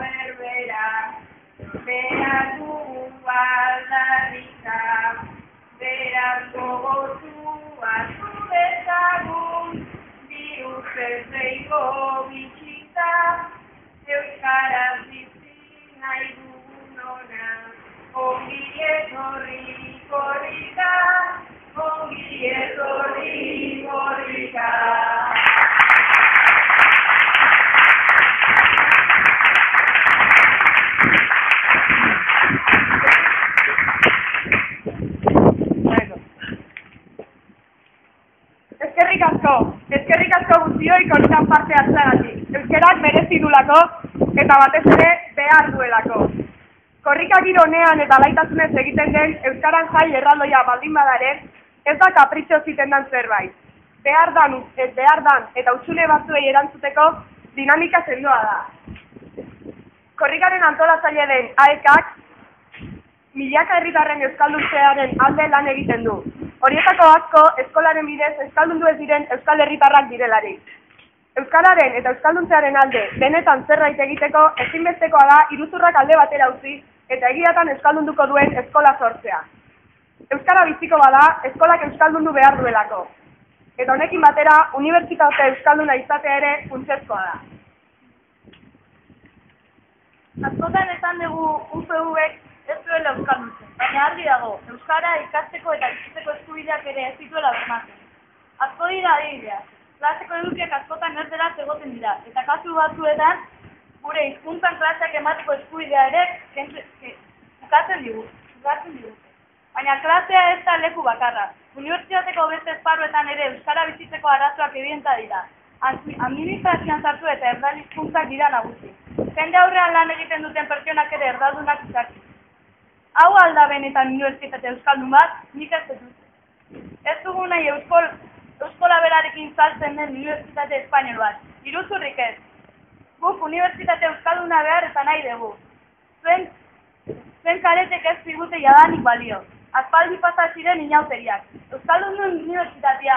berbera, behar dugu aldarrika, behar gogotu etorri korrika, ongi etorri korrika. Eskerrik asko, eskerrik asko guztioi korrikan parte hartzeagatik. Euskerak merezi dulako eta batez ere behar duelako. Korrika giro honean eta laitasunez egiten den Euskaran jai erraldoia baldin badare, ez da kapritxo ziten dan zerbait. Behar dan, behar dan eta utxune batzuei erantzuteko dinamika sendoa da. Korrikaren antolatzaile den AEKak milaka herritarren euskalduntzearen alde lan egiten du. Horietako asko eskolaren bidez euskaldundu ez diren euskal herritarrak direlarik. Euskararen eta euskalduntzearen alde benetan zerbait egiteko ezinbestekoa da iruzurrak alde batera utzi eta egiatan euskaldunduko duen eskola sortzea. Euskara biziko bada eskolak euskaldundu behar duelako. Eta honekin batera unibertsitate euskalduna izatea ere funtsezkoa da. Askotan esan dugu UPV-ek ez duela euskalduntzen, baina argi dago, euskara ikasteko eta bizitzeko eskubideak ere ez dituela bermatzen. Asko dira adibideak, klaseko edukiak askotan ez dela egoten dira, eta kasu batzuetan gure hizkuntzan klaseak emateko eskubidea ere kentzen- ke- ukatzen digu, ukatzen digu. Baina klasea ez da leku bakarra. Unibertsitateko beste esparruetan ere euskara bizitzeko arazoak evidenta dira. Admi- Administrazioan sartu eta erdal hizkuntzak dira nagusi. Jende aurrean lan egiten duten pertsonak ere erdaldunak izaki. Hau alda benetan unibertsitate euskaldun bat, nik ez dut. Ez dugu nahi euskol, euskola berarekin saltzen den unibertsitate espainol bat. Iruzurrik ez. Guk unibertsitate euskalduna behar eta nahi dugu. Zuen, zuen karetek ez zigute jadanik balio. Aspaldi pasa ziren inauteriak. Euskaldun unibertsitatea,